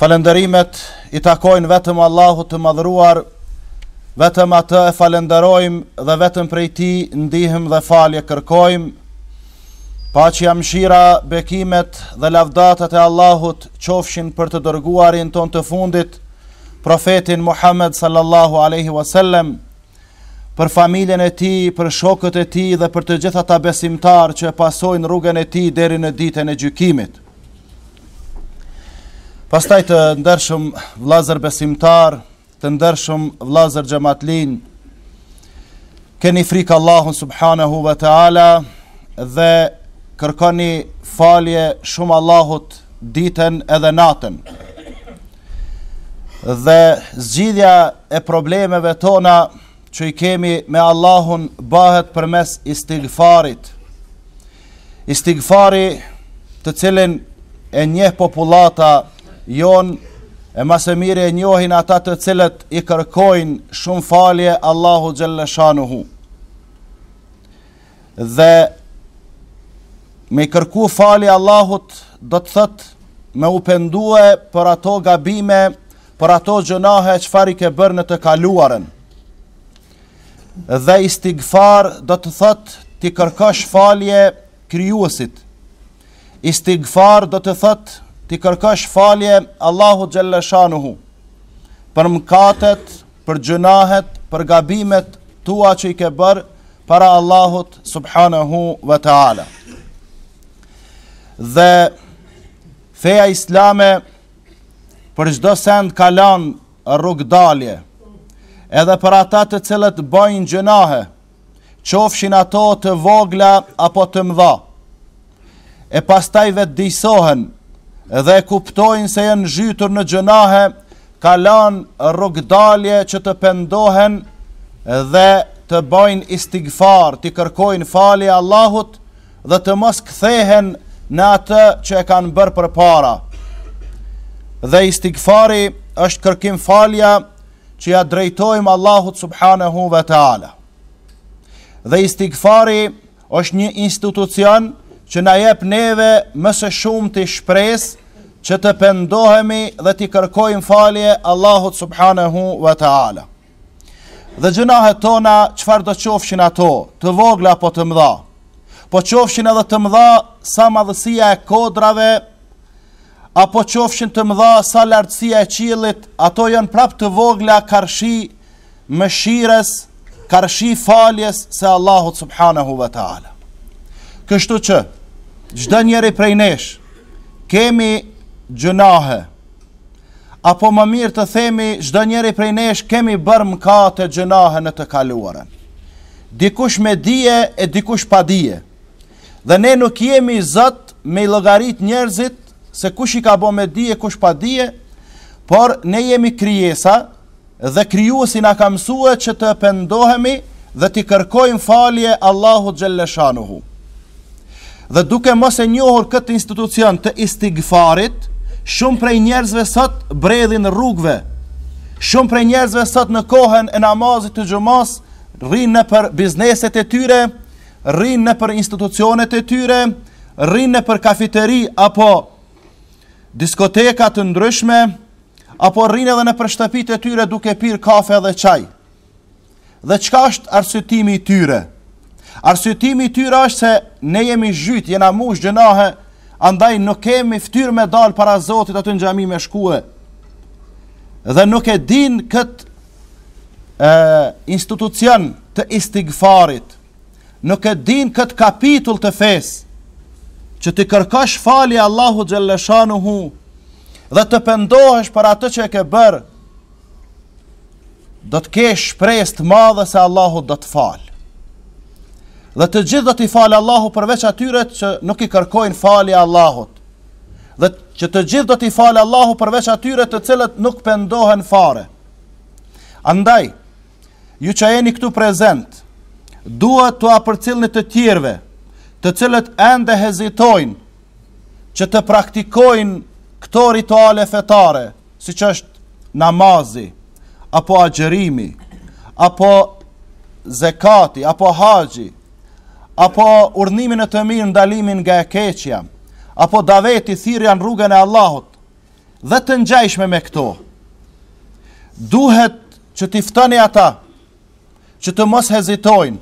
Falënderimet i takojnë vetëm Allahut të madhëruar, vetëm atë e falënderojmë dhe vetëm prej tij ndihmë dhe falje kërkojmë, paqja, mëshira bekimet dhe lavdatat e Allahut qofshin për të dërguarin tonë të fundit, profetin Muhammed sallallahu aleyhi wasallam, Për familjen e tij, për shokët e tij dhe për të gjithë ata besimtarë që e pasojnë rrugën e tij deri në ditën e gjykimit. Pastaj të ndershëm vëllezër besimtarë, të ndershëm vëllezër xhematlinj, keni frikë Allahun subhanahu wa taala dhe kërkoni falje shumë Allahut ditën edhe natën. Dhe zgjidhja e problemeve tona që i kemi me Allahun bëhet përmes istigfarit. Istigfari të cilin e njeh popullata jonë e ma së miri e njohin ata të cilët i kërkojnë shumë falje Allahut xhelleshanuhu. dhe me i kërku falje Allahut do të thotë me u pendue për ato gabime, për ato gjynahe çfarë i ke bërë në të kaluarën. Dhe istigfar do të thotë t'i kërkosh falje krijuesit. Istigfar do të thotë t'i kërkosh falje Allahut xhelleshanuhu për mëkatet për gjynahet, për gabimet tua që i ke bërë para Allahut subhanahu wa ta'ala. Dhe feja islame për çdo send ka lanë rrugëdalje, edhe për ata të cilët bajnë gjynahe, qofshin ato të vogla apo të mëdha, e pastaj vetëdijesohen dhe e kuptojnë se janë zhytur në gjynahe, ka lanë rrugëdalje që të pendohen dhe të bajnë istigfar, t'i kërkojnë falje Allahut dhe të mos kthehen në atë që e kanë bërë përpara. Dhe istigfari është kërkimfalja që ia drejtojmë Allahut subhanahu wa taala. Dhe istigfari është një institucion që na jep neve më së shumti shpresë që të pendohemi dhe t'i kërkojmë falje Allahut subhanahu wa taala. Dhe gjynahet tona, çfarëdo qofshin ato, të vogla apo të mëdha, po qofshin edhe të mëdha sa madhësia e kodrave, apo qofshin të mëdha sa lartësia e qiellit, ato janë prapë të vogla karshi mëshirës, karshi faljes së Allahut subhanahu wa taala. Kështu që çdo njeri prej nesh kemi gjynahe. Apo më mirë të themi çdo njeri prej nesh kemi bërë mëkate gjynahe në të kaluarën. Dikush me dije e dikush pa dije. Dhe ne nuk jemi zot me i llogarit njerëzit se kush i ka bo me dije, kush pa dije, por ne jemi krijesa dhe krijuesi na ka mësue që të pendohemi dhe t'i kërkojmë falje Allahut xhelle shanuhu. Dhe duke mos e njohur këtë institucion të istigfarit, shumë prej njerëzve sot bredhin rrugve, shumë prej njerëzve sot në kohën e namazit të xhumasë, rrinë nëpër bizneset e tyre, rrinë nëpër institucionet e tyre, rrinë nëpër kafiteri apo diskoteka të ndryshme, apo rrinë edhe nëpër shtëpitë e tyre duke pirë kafe dhe çaj. Dhe çka është arsytimi i tyre? Arsytimi i tyre është se ne jemi zhytë, jena mush gjynahe, andaj nuk kemi ftyrë me dalë para zotit aty në xhami me shkue. Dhe nuk e dinë këtë e, institucion të istigfarit, nuk e dinë këtë kapitull të fesë, që t'i kërkosh falje Allahut xhelle shanuhu, dhe të pendohesh për atë që e ke bërë, do të kesh shpresë të madhe se Allahu do të falë. Dhe të gjithë do t'i falë Allahu përveç atyre që nuk i kërkojnë falje Allahut. Dhe që të gjithë do t'i falë Allahu përveç atyre të cilët nuk pendohen fare. Andaj, ju që jeni këtu prezent, duhet t'ua përcillni të tjerëve, të cilët ende hezitojnë që të praktikojnë këto rituale fetare, siç është namazi, apo agjërimi, apo zekati, apo haxhi, apo urdhërimin në të mirë ndalimin nga e keqja, apo daveti thirrja në rrugën e Allahut, dhe të ngjajshme me këto. Duhet që t'i ftoni ata që të mos hezitojnë,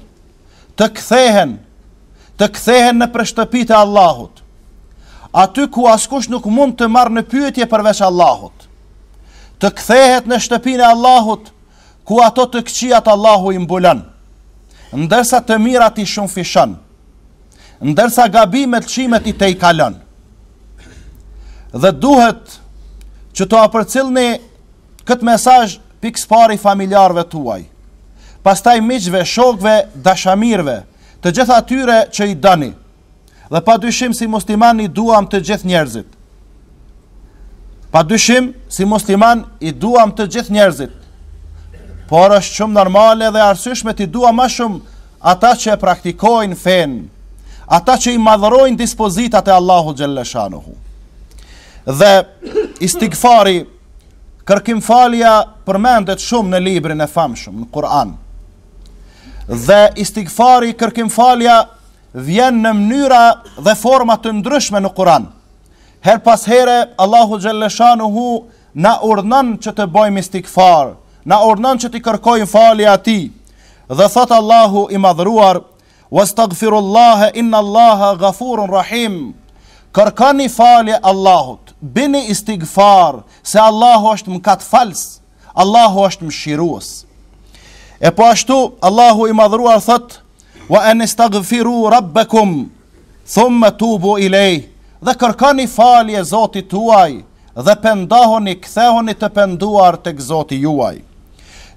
të kthehen, të kthehen nëpër shtëpitë e Allahut, aty ku askush nuk mund të marrë në pyetje përveç Allahut, të kthehet në shtëpinë e Allahut, ku ato të këqijat Allahu i mbulon, ndërsa të mirat i shumëfishon. Ndërsa gabimet lëshimet i tejkalon. Dhe duhet që t'ua përcillni këtë mesazh pikësëpari familjarëve tuaj, pastaj miqve, shokëve, dashamirëve, të gjithë atyre që i doni, dhe pa dyshim si musliman i duam të gjithë njerëzit, Pa dyshim, si musliman, i duam të gjithë njerëzit, por është shumë normale dhe e arsyeshme t'i duam ma shumë ata që e praktikojnë fenë, ata që i madhërojnë dispozitat e Allahu xhelleshanuhu. Dhe istigfari, kërkimfalja përmendet shumë në librin e famshëm, në Kur'an. Dhe istigfari, kërkimfalja, vjen në mënyra dhe forma të ndryshme në Kur'an. Herë pas here, Allahu xhelleshanuhu na urdhnon që të bojmë istigfar, na urdhnon që t'i kërkojmë falje atij, dhe thot Allahu i madhruar, wastaghfirullahe, inna Allahe gafurun rahim, kërkoni falje Allahut, bëni istigfar, se Allahu është mëkatfalës, Allahu është mëshirues. E po ashtu Allahu i madhruar thot: "Wa anastaghfiru rabbakum thumma tubu ilay." Dhe kërkoni falje Zotit tuaj dhe pendohuni, kthehuni të penduar tek Zoti juaj.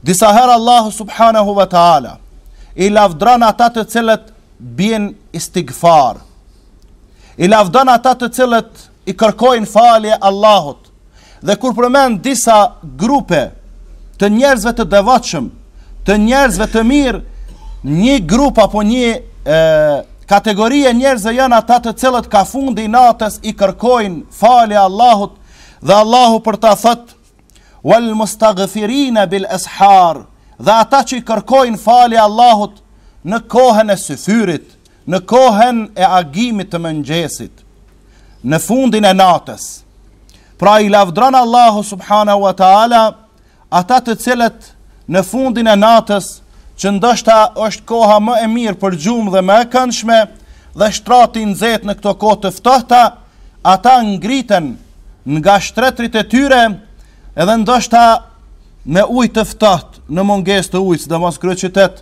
Disa herë Allahu subhanahu wa taala i lavdron ata të cilët bëjnë istighfar. I lavdron ata të cilët i kërkojnë falje Allahut. Dhe kur përmend disa grupe të njerëzve të devotshëm, të njerëzve të mirë, një grup apo një e, kategori e njerëzve janë ata të cilët kah fundi i natës i kërkojnë falje Allahut dhe Allahu për ta thot wal mustaghfirina bil ashar dhe ata që i kërkojnë falje Allahut në kohën e syfyrit, Në kohën e agimit të mëngjesit, në fundin e natës. Pra i lavdron Allahu subhanahu wa taala ata të cilët në fundin e natës që ndoshta është koha më e mirë për gjumë dhe më e këndshme dhe shtrati i nxehtë në këto kohë të ftohta, ata ngriten nga shtretërit e tyre edhe ndoshta me ujë të ftohtë në mungesë të ujit, sidomos kryeqytet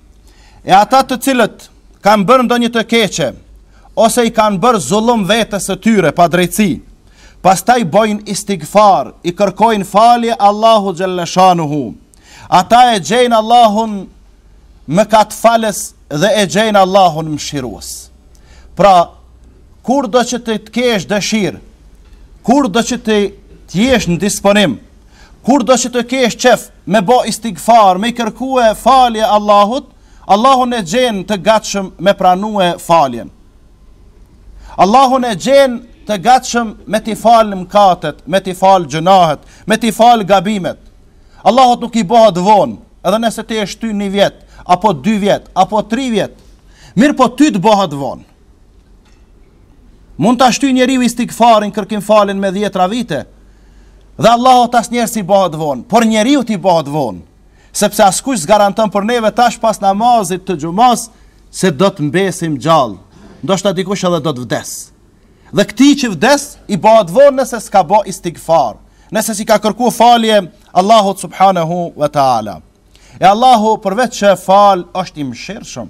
E ata të cilët kanë bërë ndonjë të keqe ose i kanë bërë zullum vetes së tyre padrejtësi, pastaj bojnë istighfar, i kërkojnë falje Allahut xhalleshanuhu. Ata e gjejnë Allahun mëkatfalës dhe e gjejnë Allahun mëshirues. Pra, kurdo që ti të kesh dëshirë, kurdo që ti të jesh në disponim, Kurdo që të kesh qef me bo istigfar, me i kërkue falje Allahut, Allahun e gjen të gatshëm me pranue faljen. Allahun e gjen të gatshëm me t'i falë mkatet, me t'i falë gjënahet, me t'i falë gabimet. Allahut nuk i bohat vonë, edhe nëse ti e shty një vjet, apo dy vjet, apo tri vjet, mirëpo ty të bohat vonë. Mund ta shtyjë njeriu istigfarin, kërkim faljen me 10-ra vite. Dhe Allahut asnjëherë s'i bëhet vonë, por njeriut i bëhet vonë. Sepse askush s'garanton për neve tash pas namazit të xhumas se do të mbesim gjallë. Ndoshta dikush edhe do të vdesë. Dhe këtij që vdes i bëhet vonë nëse s'ka ba istigfar, nëse s'i ka kërku falje Allahut subhanahu wa taala. E Allahu përveç që falë, është i mëshirshëm,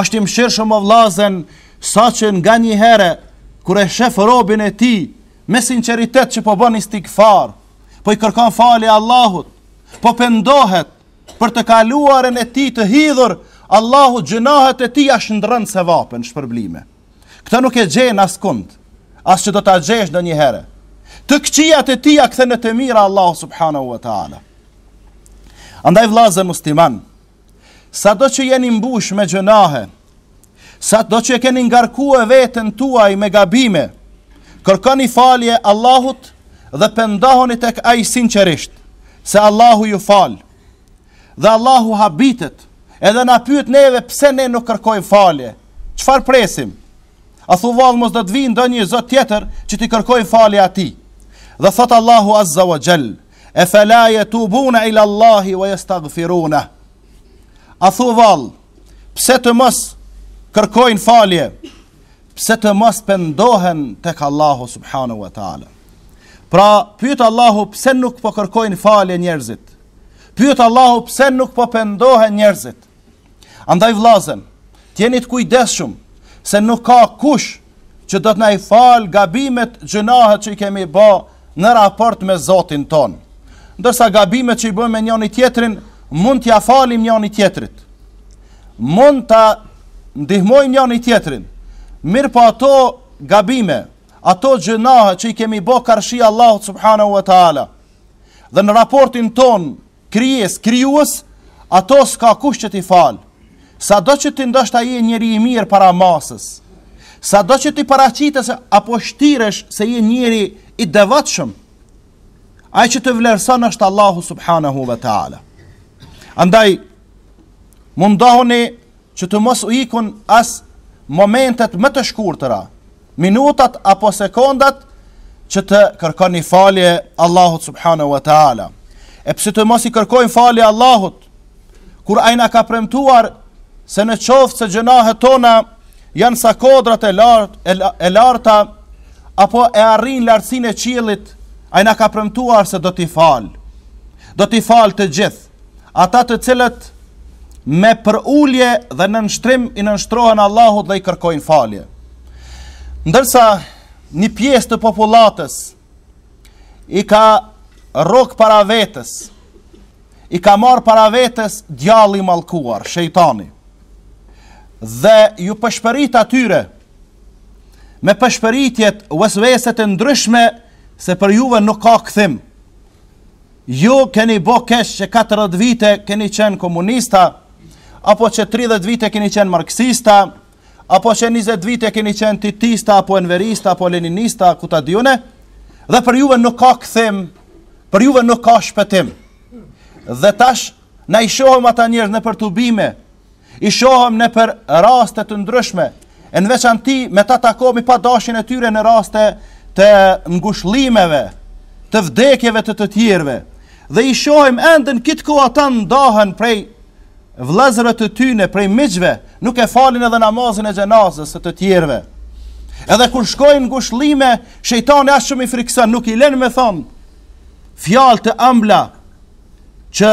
është i mëshirshëm o vllazën, saqë nganjëherë, kur e shef robin e tij, me sinqeritet që po bën istigfar, po i kërkon falje Allahut, po pendohet për të kaluarën e tij të hidhur, Allahu gjënahet e tij ia shndërron n'sevape, n', shpërblime. Këtë nuk e gjen askund, as që do ta gjesh ndonjëherë. Të këqijat e tij ia kthen në të mira Allahu subhanahu wa ta'ala. Andaj vllazën musliman, sado që jeni mbush me gjënahe, sado që keni ngarkue veten tuaj me gabime, kërkoni falje Allahut dhe pendohuni tek ai sinqerisht, se Allahu ju falë. Dhe Allahu habitet, edhe na pyet neve pse ne nuk kërkojmë falje. Çfarë presim? A thu vallë mos do të vijë ndonjë zot tjetër që t'i kërkojmë falje atij? Dhe thotë Allahu azza wa jall, efela yatubuna ila Allahi wa yastaghfiruna. A thu vallë, pse të mos kërkojnë falje? Pse të mos pendohen tek Allahu subhanahu wa taala? Pra, pyet Allahu pse nuk po kërkojnë falje njerëzit? Pyet Allahu pse nuk po pendohen njerëzit? Andaj vllazën, të jeni të kujdesshëm se nuk ka kush që do të na i fal gabimet, gjënahet që i kemi ba në raport me Zotin tonë. Ndërsa gabimet që i bëjmë me njëri tjetrin mund t'ia falim njëri tjetrit. Mund ta ndihmojmë njëri tjetrin, mirëpo ato gabime, ato gjënahe që i kemi bo karshi Allahu subhanahu wa ta'ala, dhe në raportin tonë krijesë, krijues, ato s'ka kush që t'i falë. Sado që ti ndoshta je njeri i mirë para masës, sado që ti paraqitesh apo shtiresh se je njeri i devotshëm, ai që të vlerëson është Allahu subhanahu wa ta'ala. Andaj, Mundohuni që të mos u ikun as momentet më të shkurtëra, minutat apo sekondat që të kërkoni falje Allahut subhanahu wa taala. E pse të mos i kërkojmë falje Allahut kur ai na ka premtuar se në qoftë se gjënahet tona janë sa kodrat e lartë e, la, e larta apo e arrijnë lartësinë e qiellit, ai na ka premtuar se do t'i fal. Do t'i fal të gjithë. ata të cilët me përulje dhe nënshtrim i nënshtrohen Allahut dhe i kërkojnë falje. Ndërsa një pjesë të popullatës i ka rrok para vetes, i ka marrë para vetes djalli i mallkuar, shejtani, dhe ju pëshpërit atyre me pëshpëritjet vesveset e ndryshme se për juve nuk ka kthim, Ju keni bo keq që katërdhjetë vite keni qenë komunista, apo që tridhjetë vite keni qenë marksista, apo që njëzet vite keni qenë titista, apo enverista, apo leninista, ku ta di une, dhe për juve nuk ka kthim, për juve nuk ka shpëtim. Dhe tash, na i shohim ata njerëz nëpër tubime, I shohim nëpër raste të ndryshme, e në veçanti me ta takohemi pa dashjen e tyre në raste të ngushllimeve, të vdekjeve të të tjerëve, dhe i shohim ende dikë ku ata ndahen prej vllazërve të tyne, prej miqve, nuk e falin edhe namazin e xhenazës të të tjerëve. Edhe kur shkojnë n'ngushllime, shejtani aq shumë i frikëson, nuk i len me thonë, fjalë të ambla, që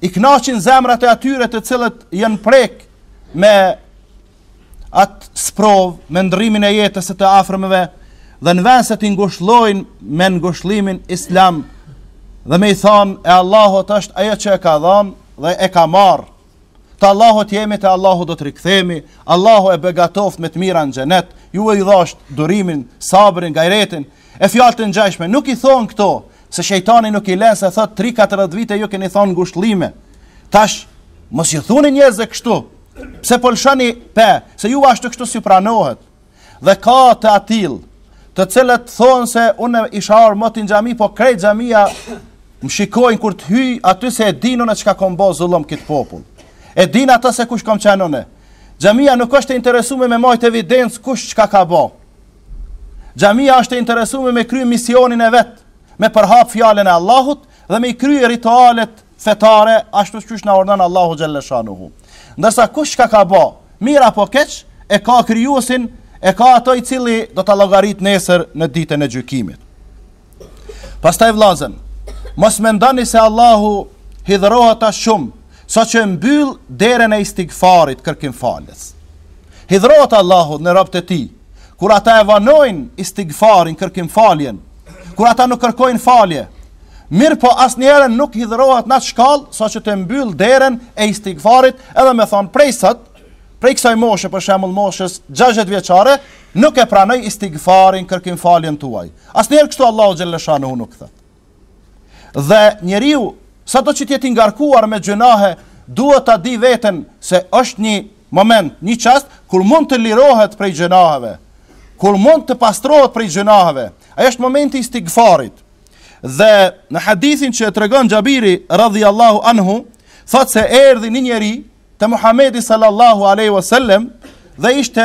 i kënaqin zemrat e atyre të cilët janë prek me atë sprovë, me ndrrimin e jetës së të afërmve dhe në vend se t'i ngushllojnë me ngushllimin islam dhe me i thonë e Allahut është ajo që e ka dhënë dhe e ka marrë. Të Allahut jemi, te Allahu do të rikthehemi. Allahu e begatoft me të mira në xhenet. Juve u dhashtë durimin, sabrin, gajretin e fjalë të ngjashme. Nuk i thonë këto se shejtani nuk i len se thotë 30-40 vite ju keni thonë ngushëllime, tash mos ju thuni njerëzve kështu, se po lëshoni pe, se ju ashtu kështu s'ju pranohet, dhe ka të atillë, të cilët thonë se unë isha ardh moti n'xhami, po krejt xhamia më shikojnë kur të hyj aty se e dinë une çka kom bo zullum n'këtë popull. E dinë ata se kush kom qenë une. Xhamia nuk është e interesume me majtë evidencë kush çka ka bo. Xhamia është e interesume me kry misionin e vet, me përhap fjalën e Allahut dhe me i kry ritualet fetare ashtu qysh na urdhnon Allahu xhel-le shanuhu. Ndërsa kush çka ka ba, mirë apo keq, e ka krijuesin, e ka ato i cili do ta llogaritë nesër në ditën e gjykimit. Pastaj vllazën, mos mendoni se Allahu hidhërohet aq shumë sa që e mbyll derën e istigfarit kërkimfaljes. Hidhërohet Allahu në robët e tij kur ata e vanojnë istighfarin kërkimfaljen, kur ata nuk kërkojnë falje. Mirëpo asnjëherë nuk hidhërohet në atë shkallë, sa që të mbyllë derën e istigfarit, edhe me thonë prej sot, prej kësaj moshe, për shembull moshës 60 vjeçare, Nuk e pranoj istigfarin, kërkimfaljen tuaj. Asnjëherë kështu Allahu xhelle shanuhu nuk thotë. Dhe njeriu, sado që të jetë i ngarkuar me gjynahe, duhet ta di veten se është një moment, një çast kur mund të lirohet prej gjynaheve, kur mund të pastrohet prej gjynaheve. Ai është momenti i istigfarit. Dhe në hadithin që e tregon Xhabiri radhiyallahu anhu, thotë se erdhi një njeri te Muhamedi sallallahu alaihi wasallam dhe ishte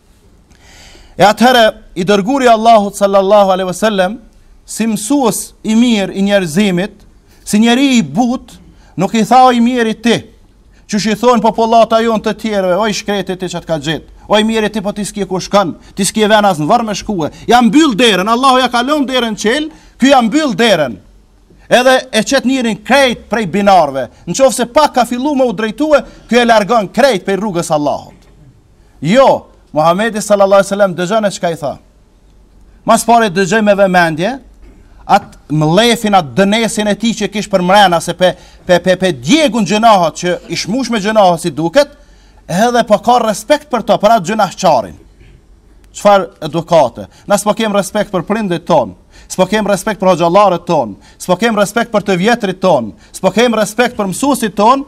E atëherë i dërguri Allahut sallallahu alaihi wasallam si mësues i mirë i njerëzimit, si njeri i butë, nuk i tha o i mjeri ti, qysh i thonë popullata jonë të tjerëve, o i shkreti ti ça të ka gjet, o i mjeri ti po ti s'ke ku shkon, ti s'ke ven as në vorr me shkue, ja mbyll derën, Allahu ja ka lon derën çelë, ky ja mbyll derën, edhe e qet njerin krejt prej binarve, në qofë se pak ka fillu me u drejtue, ky e largon krejt prej rrugës Allahut. Jo, Muhamedi sallallahu alaihi wasallam dëgjone çka i tha. Ma s'pari dëgjoj me vëmendje at mllefin at dënesin e tij që kish për mrena se pe pe pe pe djegin gjënahat që ish mush me gjënahat si duket, edhe po ka respekt për to, për atë gjënahqarin. Çfarë edukate? Na s'po kem respekt për prindërit tonë. S'po kem respekt për hoxhallarët tonë, s'po kem respekt për të vjetrit tonë, s'po kem respekt për mësuesit tonë,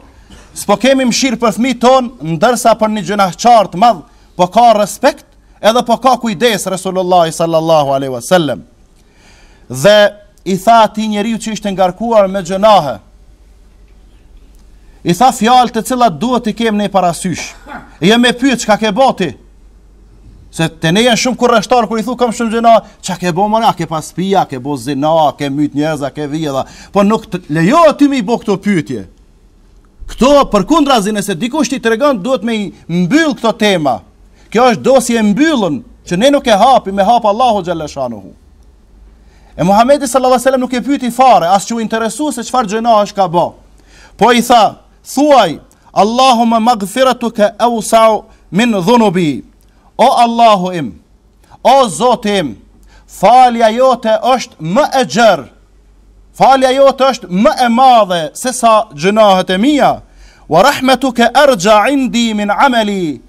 s'po kemi mëshirë për fëmijët tonë, ndërsa për një gjynahqar të madh po ka respekt edhe po ka kujdes Resulullah sallallahu alaihi wasallam. Dhe i tha atij njeriu që ishte ngarkuar me gjënahe, i tha fjalë të cilat duhet t'i kemi ne parasysh. Jo me e pyet çka ke bo ti. Se te ne janë shumë kureshtarë kur i thu kam shumë gjënahe, çka ke bë mëna, ke pas pi a, ke bë zina, ke myt njerëz, ke vjedh a. Po nuk të lejohet ty me i bë këto pyetje. Këto përkundrazi nëse dikush t'i tregon duhet me i mbyll këto tema. Kjo është dosje e mbyllun që ne nuk e hapim, ne, e hap Allahu xhallashanuhu. E Muhamedi sallallahu alaihi wasallam nuk e pyeti fare, as s'u interesu se çfarë gjënahesh ka bë. Po i tha, thuaj Allahumma maghfiratuka awsa'u min dhunubi. O Allahu im, o Zoti im, falja jote është më e gjerë. Falja jote është më e madhe se sa gjynahet e mia. Wa rahmatuka arja indi min amali.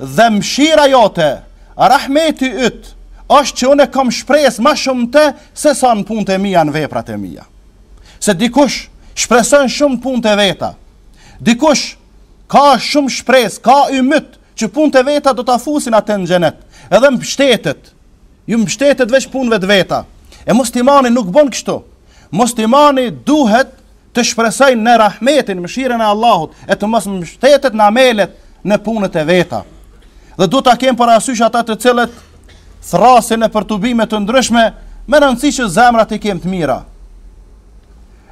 Dhe mëshira jote, rahmeti yt, është që unë kam shpresë më shumë te se sa në punët e mia, në veprat e mia. se dikush shpreson shumë punët e veta. Dikush ka shumë shpresë, ka ymyt që punët e veta do ta fusin atë në xhenet. Edhe mbështetet. Ju mbështetet veç punëve të veta. E muslimani nuk bën kështu. Muslimani duhet të shpresojë në rahmetin, mëshirën e Allahut e të mos mbështetet në amelet, në punët e veta. Dhe duhet ta kenë parasysh ata të cilët thrrasin e për tubime të ndryshme, me rëndësi që zemrat i kem të mira.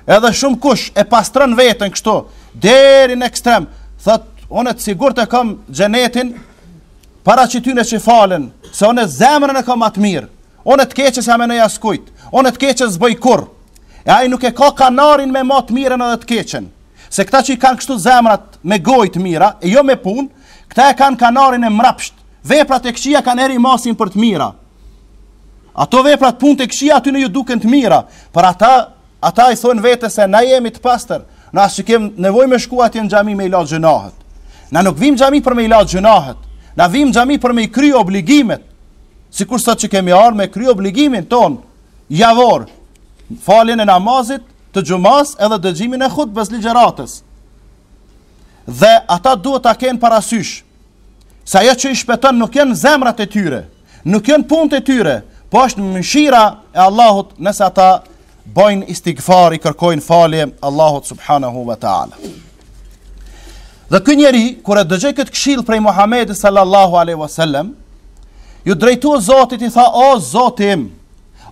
Edhe shumë kush e pastron veten kështu, deri në ekstrem, thot unë të sigurt e kam xhenetin para që tyne që falen, se unë zemrën e kam të mirë, unë të keqe s'ja menoj askujt, unë të keqe s'bëj kurr, e ai nuk e ka kanarin me matë mirën edhe të keqën, se këta që i kanë kështu zemrat me gojë të mira, e jo me punë, këta e kanë kanarin e mrapshtë, Veprat e këqija kanë her i masin për të mira. Ato veprat punët e këqija atyne ju duken të mira, për ata, ata i thonë vetes se na jemi të pastër, na s'kem nevoj me shku atje në xhami me i la gjynahet. Na nuk vim xhami për me i la gjynahet, na vim xhami për me i kry obligimet, sikur sot që kemi ardh me kry obligimin ton, javor, faljen e namazit të xhumas edhe dëgjimin e hutbes ligjëratës. Dhe ata duhet ta kenë parasysh, Se ajo që i shpëton nuk janë zemrat e tyre, nuk janë punët e tyre, po është mëshira e Allahut nëse ata bojnë istigfar, i kërkojnë falje Allahut subhanahu wa taala. Dhe ky njeri kur e dëgjoi këtë këshillë prej Muhamedit sallallahu alaihi wasallam, iu drejtua Zotit i tha: "O Zoti im,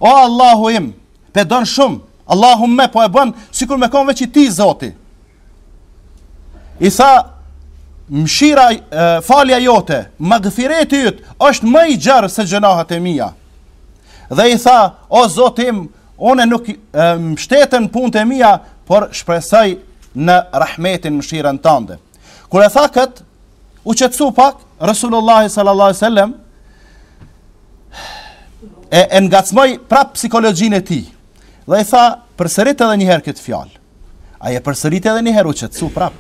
o Allahu im, pe don shumë, Allahu im po e bën sikur me kon veç i tij Zoti." i tha mshira falja jote magfireti yt është më i gjerë se gjynahet e mia dhe i tha o Zoti im unë nuk mbështetem në punët e mia por shpresoj në rahmetin mëshirën tënde kur e tha kët u qetësu pak rasulullah sallallahu alaihi wasallam e, e ngacmoi prap psikologjinë e tij dhe i tha përsërite edhe një herë këtë fjalë Ai e përsërit edhe një herë u qetësu prap.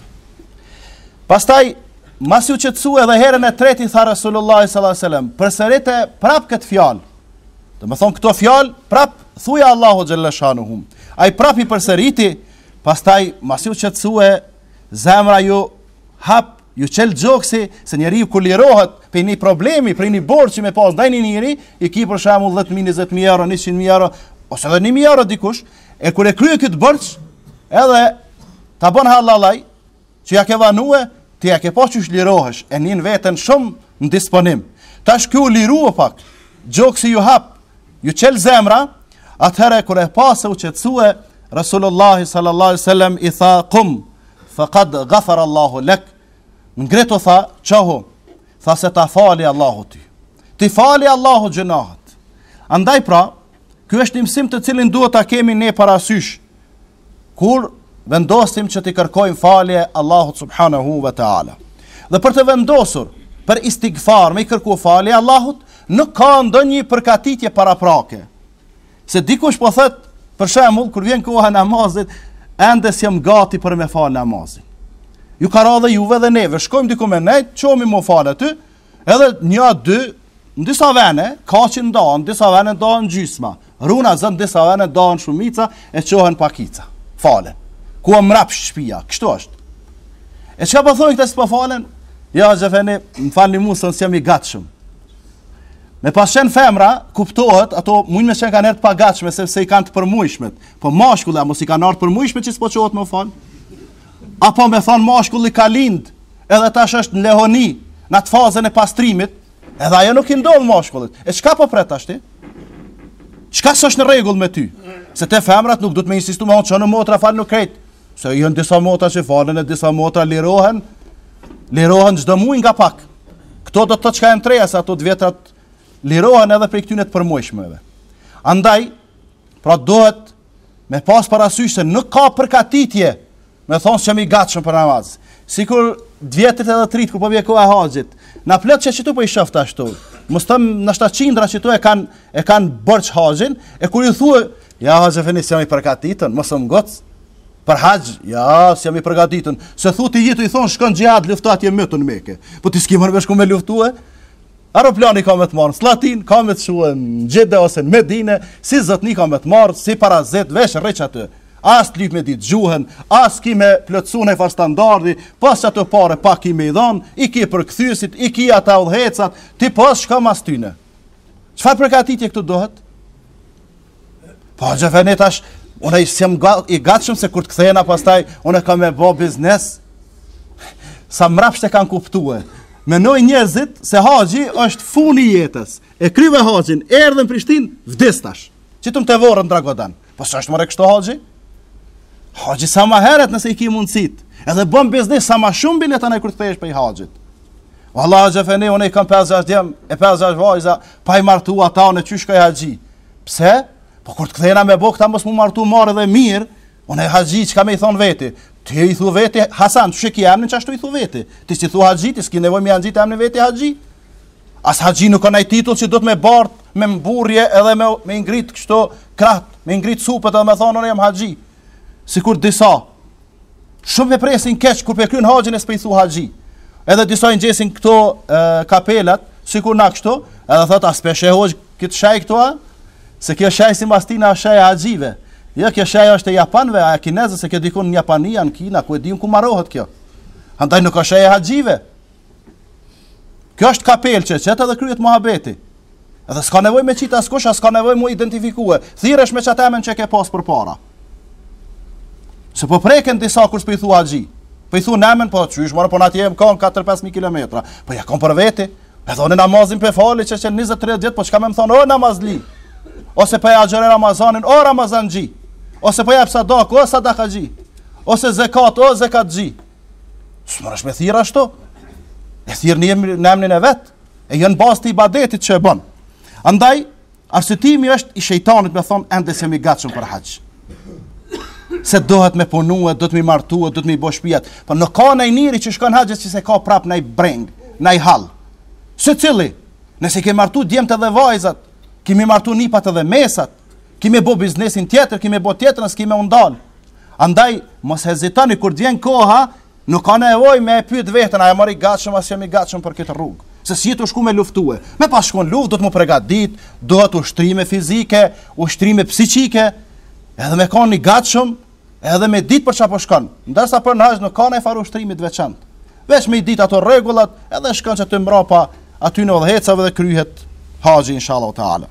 Pastaj masi u qetësu edhe herën e tretë i tha Resulullah sallallahu alaihi wasallam, përsërite prap këtë fjalë. Domethonë këto fjalë prap thuja Allahu xhel-le shanuhu. Ai prap i përsëriti, pastaj masi u qetësu e zemra ju hap ju çel gjoksi se njeriu kur lirohet prej një problemi, prej një borxhi që me pas ndaj një njeri, i ki për shembull 10000, 20000 euro, 100000 euro, ose edhe 1000 euro dikush, E kur e krye këtë borxh, edhe ta bën hallall ai, që ja ke vanue, ti ja ke pas, qysh lirohesh, e nin veten shumë në disponim. Tash ky u lirue pak, gjoksi ju hap, ju çel zemra, atëhere kur e pa se u qetsue, Rasulullahi sallallahu alaihi wasallam i tha, kum, fa kad gafar Allahu lek, ngritu tha, çohu, tha se ta fali Allahu ty. Ti fali Allahu gjynahet. Andaj pra, Ky është një mësim të cilin duhet ta kemi ne parasysh kur vendosim që të kërkojmë falje Allahut subhanahu wa taala. Dhe për të vendosur për istighfar me kërku falje Allahut, nuk ka ndonjë përgatitje paraprake. Se dikush po thot, për shembull, kur vjen koha e namazit, ende s'jam gati për me fal namazin. Ju ka ra edhe juve dhe neve, shkojmë diku me nejt, çohmi me u fal aty, Edhe një a dy, në disa vene, ka që nuk donë, në disa vene nuk donë gjysma. Runa Zot, në disa vene nuk donë shumica, e çohen pakica. Falen. Kumrap shpia, kështu është. E çka po thojnë këta s'po falen? Ja, Gjefeni, më falni mu, se unë s'jam i gatshëm. Me pas qenë femra, kuptohet, ato mujnë me qenë kanihere të pagatshme, sepse i kanë të përmujshmet. Po mashkull, a mos i kanë ardh të përmujshmet që s'po çohet me u falë? Apo me thonë mashkulli ka lindë, Edhe tash është në lehoni, në atë fazën e pastrimit, edhe ajo nuk i ndodh mashkullit. E çka po pret tash ti? Çka s'është në rregull me ty? Se te femrat nuk duhet me insistu me çon motrat falnu krejt. Se janë disa motra që falen e disa motra lirohen. Lirohen çdo muaj nga pak. Kto domethonë çka janë të reja se ato të vjetrat lirohen edhe prej këtyre të përmujshmeve. Andaj Pra duhet me pas parasysh se nuk ka përgatitje me thonë s'jam i gatshëm për namaz. Sikur të vjetrit edhe të rit kur po vjen koha e haxhit, ka plot që qetu po i shoh tashti. Mos t'thom janë qindra qetu e kanë e kanë borxh haxhin, e kur ju thue, jo hoxhë efeni s'jam i përgatitën, mos u ngot. Për haxh, ja, s'jam i përgatitën. Se thu ti je tu i thon shko n'xhihad lufto atje me ta në Mekë. Po ti s'ki me shku me luftue? Aeroplani ka me të marrë në Slatin, ka me të çue në Xhide ose në Medine, si zotni ka me të marrë, si parazit, veç rri qaty. As të lypë me ditë gjuhen, as ki me plotsu naj far standardi, pos qato pare pak ki me i dhanë, i ki përkthysit, i ki ata udhëheqsat, ti pos shko mas tyne. Çfar përgatitje këtu duhet? Po haxh efendi tash, unë s'jam ga, i gatshëm se kur të kthehna pastaj, unë kam me bo biznes, sa mrapsht e kanë kuptue. Menojn njerëzit se haxhi është funi i jetës. E kryve haxhin, erdhe n'Prishtinë, vdis tash. Që të metë vorri n'Dragodan. Po s'është more kështu haxhi. Haxhi sa ma heret nëse i ki mundësit. Edhe bën biznes sa ma shumë bile tanaj kur të kthehesh prej haxhit. Vallahi haxh efendi, unë i kam 5-6 djem, e 5-6 vajza, pa i martu ata unë qysh shkoj n'haxh. Pse? Po kur të kthena me bo këta mos mu martu mbarë dhe mirë, unë haxhi çka me i thonë veti, ti i thu veti Hasan, si e ki emnin ashtu i thu veti, ti s'i thu haxhi, ti s'ki nevoj me ja ngjit emnin veti haxhi, as haxhi nuk ka naj titull që duhet me bartë, me mburrje edhe me, me i ngrit kështu krahët, me i ngrit supet edhe me thonë, unë jam haxhi, sikur disa shumë e presin keq kur pe kryn haxhin e s'pe i thu haxhi. Edhe disa i ngjesin këto e, kapelat, sikur na kështu, edhe thot a s'pe sheh oj kët shej këtu, se kjo shej si m'Estina është shej haxhive. Jo kjo shej është e japanëve, a kinezëve se kjo dikun në Japani a, në Kina, ku e di unë ku marohet kjo. Andaj nuk është shej haxhive. Kjo është kapelë që e qet edhe kryhet muhabeti. Edhe s'ka nevoj me e qitë askush, as ka nevoj mu identifikue. Thiresh me qatë emen që ke pas përpara. Se po preken disa kur s'pi thu haxhi. Po i thu n'emen, po qysh, more po unë atje jam kanë 4-5.000 km. Po je kanë për veti. Edhe unë namazin pe fali qe qe 23 vjet, po çka me më thonë, o namazli. Ose po e agjëroj Ramazanin, o Ramazanxhi. Ose po jap sadaka, o sadakaxhi. Ose zekat, o zekatxhi. S'mujsh me thirr ashtu, e thirr njeriun në emnin e vetë, e jo në bazë të ibadetit që e bënë. Andaj, arsyetim është i shejtanit me thonë, ende s'jam i gatshëm për haxh. Se duhet me punue, duhet m'i martue, duhet m'i bo shpijat. Po a ka naj njeri që shkon haxh që s'e ka prap naj brengë, naj hall. Secili, nëse ke martu djemtë edhe vajzat, ki m'i martu nipat edhe mesat, ki me bo biznesin tjetër, ki me bo tjetër, e s'ki me u ndalë. Andaj, mos hezitoni kur të vjen koha, nuk ka nevojë me e pyet veten, a jam more i gatshëm a s'jam i gatshëm për këtë rrugë. Se s'je tu shku me luftue. Me pas shku n'luftë, duhet me u pregadit, duhet ushtrime fizike, ushtrime psikike, edhe me kanë i gatshëm, edhe me ditë për çka po shkon. Ndërsa për në haxh nuk ka najfarë ushtrimi të veçantë. Veç me i ditë ato rregullat, edhe shkon qaty mbrapa atyne udhëheqësve dhe kryhet haxhi, inshallah teala.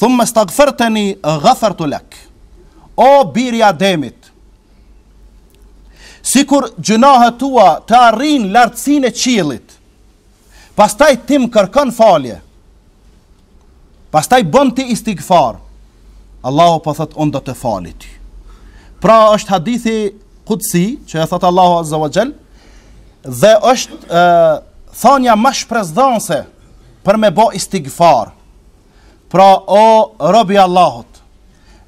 Thumme stagferteni ghafertu lek. O biri i Ademit, sikur gjynahët tua të arrijnë lartësinë e qiellit, pastaj ti më kërkon falje. Pastaj bën ti istighfar. Allahu po thot unë do të të fali ty. Pra është hadithi kudsi që e thot Allahu azza wa jall dhe është e, thanja ma shpresëdhanse Për me bo istigfar. Pra o robi i Allahut,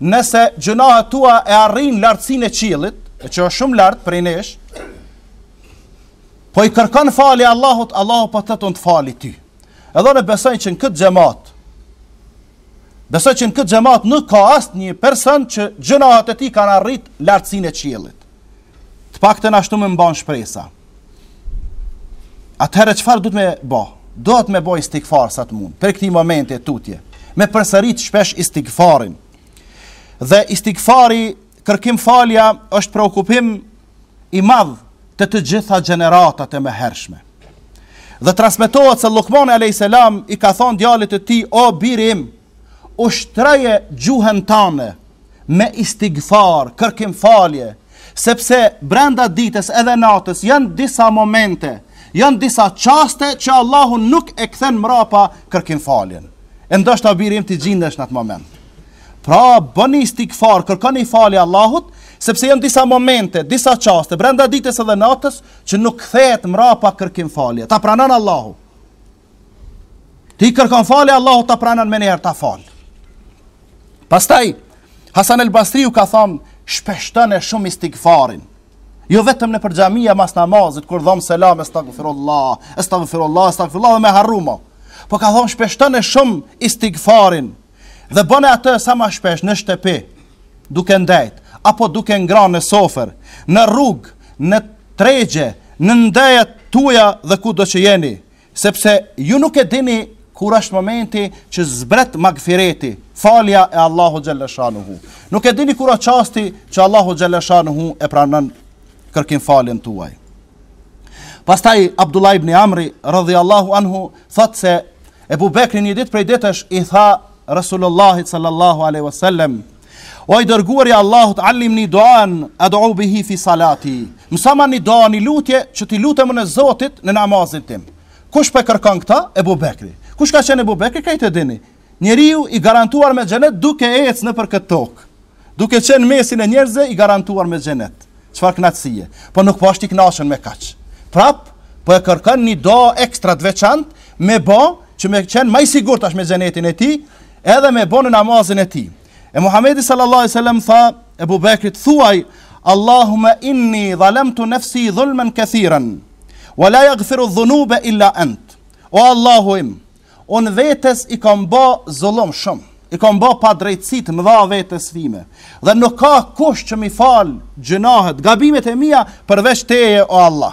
nëse gjënahet tua e arrijnë lartësinë e qiellit, e që është shumë lart prej nesh, po i kërkan fali Allahut, Allahut po të të të fali ty. Edhe unë besoj që në këtë xhemat, besoj që në këtë xhemat nuk ka asnjë person që gjënahet e tij kanë arrit lartësinë e qiellit. Të paktën ashtu më mban shpresa. Atëherë çfarë duhet me bo? Duhet me bo istigfar sa të mun. Prej këtij momenti e tutje, me përsërit shpesh istigfarin. Dhe istigfari, kërkim falja, është preokupim i madh te të gjitha gjeneratat e mëhershme. Dhe transmetohet se Llukmani alejhi selam i ka thonë djalit të tij, "O biri im, Ushtroje gjuhën tane me istigfar, kërkim falje, sepse brenda ditës edhe natës janë disa momente, janë disa çaste që Allahu nuk e kthen mrapa kërkim faljen. E ndoshta biri im ti gjindesh në atë moment. Pra, boni istigfar, kërkoni falje Allahut, sepse janë disa momente, disa çaste brenda ditës edhe natës që nuk kthehet mrapa kërkim falja. Ta pranon Allahu. Ti kërkon falje, Allahu ta pranon menjëherë ta fal. Pastaj Hasan el Basriu ka thënë, shpeshtone shumë istigfarin. Jo vetëm nëpër xhamia mas namazit kur dhomë selam estagfirullah, estagfirullah, estagfirullah dhe me harru mo. Po ka thënë shpeshtone shumë istigfarin dhe bone atë sa ma shpesh në shtëpi, duke ndejt apo duke ngran në sofër, në rrugë, në tregje, në ndejat tuaja dhe kudo që jeni. Sepse ju nuk e dini kur është momenti që zbret magfireti, falja e Allahut xhel-le shanuhu. Nuk e dini kur është çasti që Allahu xhel-le shanuhu e pranon kërkim faljen tuaj. Pastaj, Abdullah ibn Amri, radiallahu anhu, thotë se Ebu Bekri një ditë prej ditësh i tha Resulullahit sallallahu aleyhi wasallam, O i dërguar i Allahut, allimni duan ad'u bihi fi salati. Mësoma një dua, një lutje që t'i lutemna Zotit në namazin tim. Kush po e kërkon këtë? Ebu Bekri. Kush ka qenë Ebu Bekri? Këtë e dini. Njeriu i garantuar me xhenet duke ecë nëpër këtë tokë. Duke qenë n'mesin e njerëzve i garantuar me xhenet. Çfarë kënaqësie. Po nuk po asht i kënaqun me kaq. Prap po e kërkon një dua ekstra të veçantë me bo që me qenë ma i sigurt tash me xhenetin e tij, Edhe me bo n' namazin e tij. E Muhamedi sallallahu alaihi wasallam i tha Ebu Bekrit thuaj Allahumma inni zalamtu nafsi dhulman kathiran wa la yaghfiru dhunuba illa ant. O Allahu im, unë vetes i kam bo zullum shumë, i kam bo padrejtësi të mëdha vetes time dhe nuk ka kush që m'i fal gjynahet, gabimet e mia përveç teje o Allah.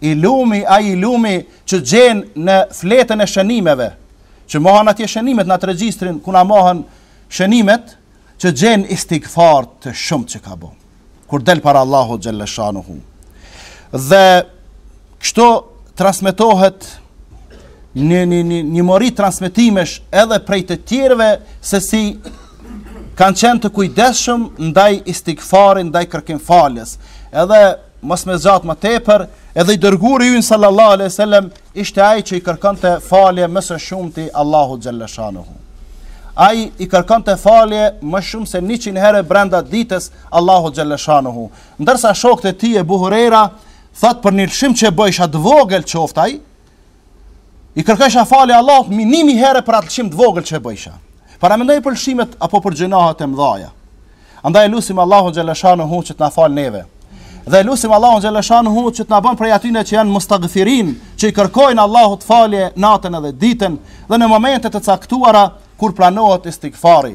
I lumi ai i lumi që gjen në fletën e shënimeve, që mbahen atje shënimet në atë regjistrin ku na mbahen shënimet, që gjen istigfar të shumë që ka bo. Kur del para Allahu xhelleshanuhu. Dhe kështu transmetohet një, një, një, një mori transmetimesh edhe prej të tjerëve se si kanë qenë të kujdeshëm ndaj istigfarit, ndaj kërkim faljes. Edhe mos me zgjat më tepër, edhe i dërguari ynë sallallahu alaihi wasallam ishte ai që i kërkonte falje më së shumti Allahu xhallashanohu. Ai i kërkonte falje më shumë se 100 herë brenda ditës Allahu xhallashanohu. Ndërsa shokët e tij Ebu Hurejra thotë për një lëshim që e bëjsha të vogël qoftë ai, I kërkojsha falje Allahut mbi nji mijë herë për atë lëshim të vogël që e bëjsha. Paramendoje për lëshimet apo për gjënahat e mdhaja. Andaj e lusim Allahun xhelleshanuhu që të na falë neve. Dhe e lusim Allahun xhelleshanuhu që të na bën prej atyne që janë mustagfirin, që i kërkojnë Allahut falje natën edhe ditën dhe në momente të caktuara kur pranohet istigfari.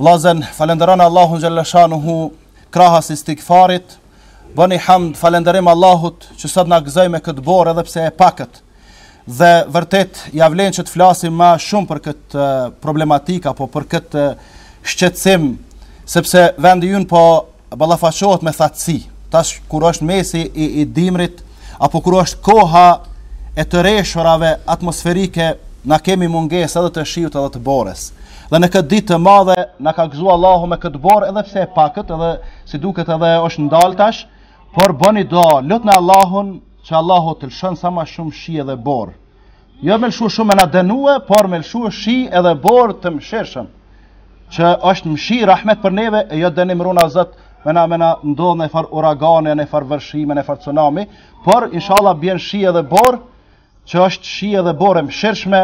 Vllazën falënderone Allahun xhalla shanuhu krahas istigfarit, bëni hamd falënderim Allahut që sot na gëzoi me këtë borë edhe pse e pakët. Dhe vërtet ia vlen që të flasim ma shumë për këtë problematikë apo për këtë shqetësim, sepse vendi ynë po ballafaqohet me thatësi. Tash kur është mesi i, i dimrit apo kur është koha e të reshurave atmosferike, na kemi mungesë edhe të shiut edhe të borës. Dhe në këtë ditë të madhe na ka gëzuar Allahu me këtë borë, edhe pse e pakët, edhe si duket edhe është ndal tash, por bëni dua, lutni Allahun që Allahu të lëshon sa më shumë shi edhe borë. Jo me lëshu shumë e na dënu, por me lëshu shi edhe borë të mëshirshëm, që është mshi rahmet për neve, e jo dënim runa Zot, me na, me na ndodh naj farë uragane, naj farë vërshime, naj farë tsunami, por, inshallah, bjen shi edhe borë, që është shi edhe borë e mëshirshme,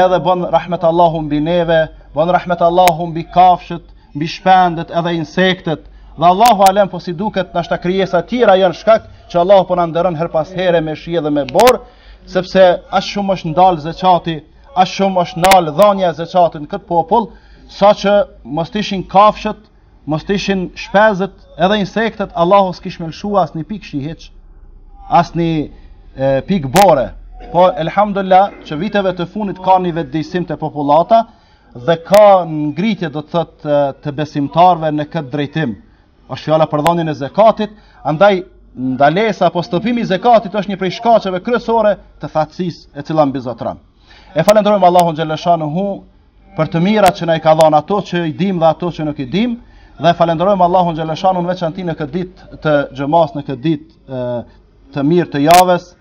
edhe bon rahmet Allahu mbi neve, bon rahmet Allahu mbi kafshët, mbi shpendët edhe insektet, dhe Allahu alem po si duket ndoshta këto krijesa tjera janë shkak, që Allahu po na nderon herë pas here me shi edhe me borë, Sepse aq shumë është ndalë zeqati, aq shumë është nalë dhanja e zeqatit n'këtë popull, saqë mos të ishin kafshët, mos të ishin shpezët edhe insektet, Allahu s'kish me lëshu asnjë pikë shi hiç, asnjë e, pikë bore. Po, elhamdulilah, që viteve të fundit ka një vetëdijesim te popullata dhe ka ngritje do të thotë të besimtarëve në këtë drejtim. Është fjala për dhënien e zekatit, andaj ndalesa apo stopimi i zekatit është një prej shkaqeve kryesore të thatësisë e cila mbizotron. E falënderojmë Allahun xhaleshanuhu për të mirat që na i ka dhënë ato që i dimë dhe ato që nuk i dimë dhe e falënderojmë Allahun xhaleshanuhu në veçanti në këtë ditë të xhumas në këtë ditë të mirë të javës